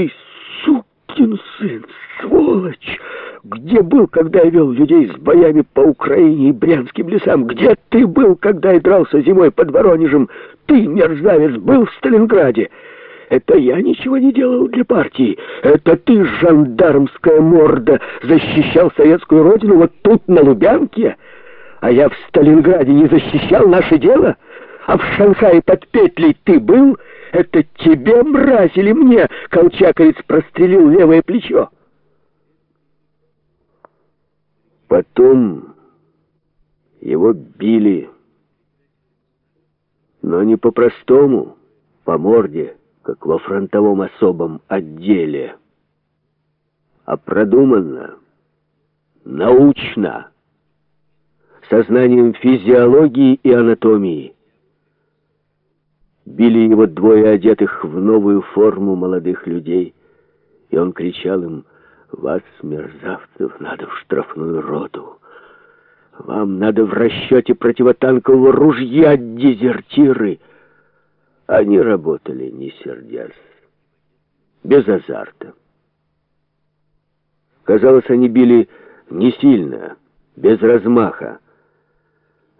ты сукин сын, сволочь! Где был, когда я вел людей с боями по Украине и Брянским лесам? Где ты был, когда я дрался зимой под Воронежем? Ты, мерзавец, был в Сталинграде? Это я ничего не делал для партии. Это ты, жандармская морда, защищал советскую родину вот тут, на Лубянке? А я в Сталинграде не защищал наше дело? А в Шанхае под петлей ты был? Это тебе, мразь, или мне колчаковец прострелил левое плечо? Потом его били, но не по-простому, по морде, как во фронтовом особом отделе, а продуманно, научно, сознанием физиологии и анатомии. Били его двое одетых в новую форму молодых людей, и он кричал им «Вас, мерзавцев, надо в штрафную роту! Вам надо в расчете противотанкового ружья, дезертиры!» Они работали, не сердясь, без азарта. Казалось, они били не сильно, без размаха,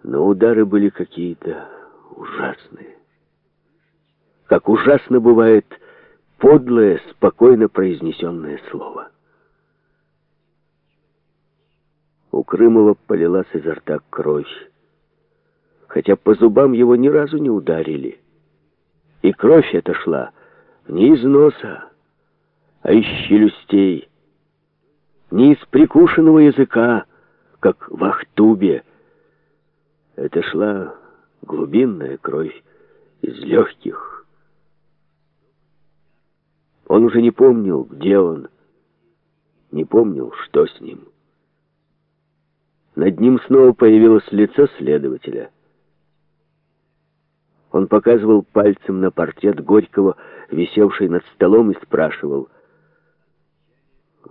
но удары были какие-то ужасные. Как ужасно бывает подлое, спокойно произнесенное слово. У Крымова полилась изо рта кровь, хотя по зубам его ни разу не ударили. И кровь эта шла не из носа, а из челюстей, не из прикушенного языка, как в Ахтубе. Это шла глубинная кровь из легких. Он уже не помнил, где он, не помнил, что с ним. Над ним снова появилось лицо следователя — он показывал пальцем на портрет Горького, висевший над столом, и спрашивал,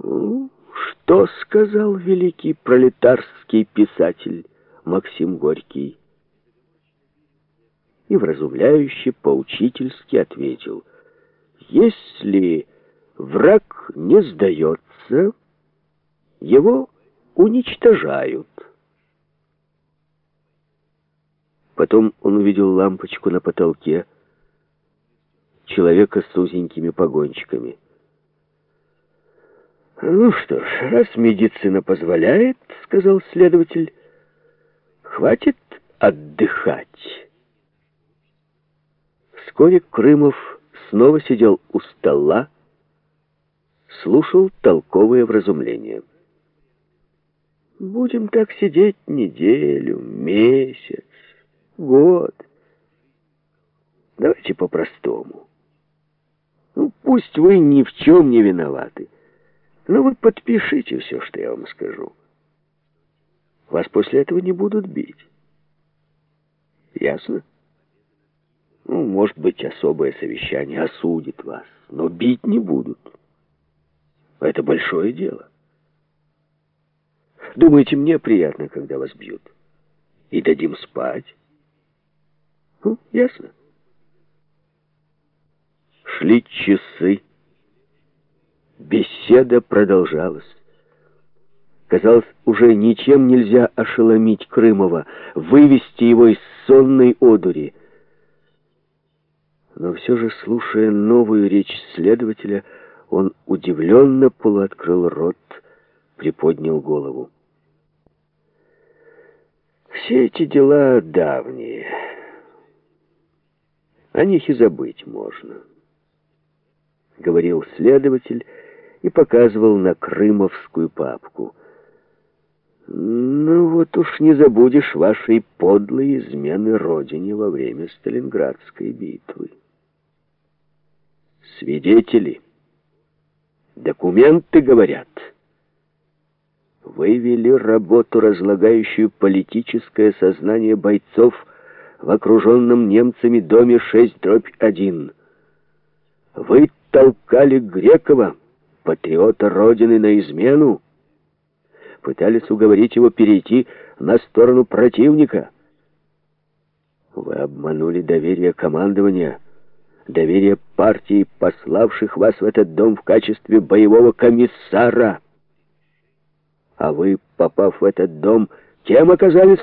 «Ну, что сказал великий пролетарский писатель Максим Горький?» И вразумляюще, поучительски ответил, «Если враг не сдается, его уничтожают». Потом он увидел лампочку на потолке, человека с узенькими погончиками. «Ну что ж, раз медицина позволяет, — сказал следователь, — хватит отдыхать». Вскоре Крымов снова сидел у стола, слушал толковые вразумления. «Будем так сидеть неделю, месяц, год. Давайте по-простому. Ну, пусть вы ни в чем не виноваты, но вы подпишите все, что я вам скажу. Вас после этого не будут бить. Ясно? Ну, может быть, особое совещание осудит вас, но бить не будут. Это большое дело. Думаете, мне приятно, когда вас бьют? И дадим спать? Ну, ясно. Шли часы. Беседа продолжалась. Казалось, уже ничем нельзя ошеломить Крымова, вывести его из сонной одури. Но все же, слушая новую речь следователя, он удивленно полуоткрыл рот, приподнял голову. Все эти дела давние. О них и забыть можно, — говорил следователь и показывал на крымовскую папку. Ну вот уж не забудешь вашей подлой измены родине во время Сталинградской битвы. Свидетели, документы говорят. Вы вели работу, разлагающую политическое сознание бойцов в окруженном немцами доме 6 дробь 1. Вы толкали Грекова, патриота Родины, на измену, пытались уговорить его перейти на сторону противника. Вы обманули доверие командования, доверие партии, пославших вас в этот дом в качестве боевого комиссара. А вы, попав в этот дом, кем оказались?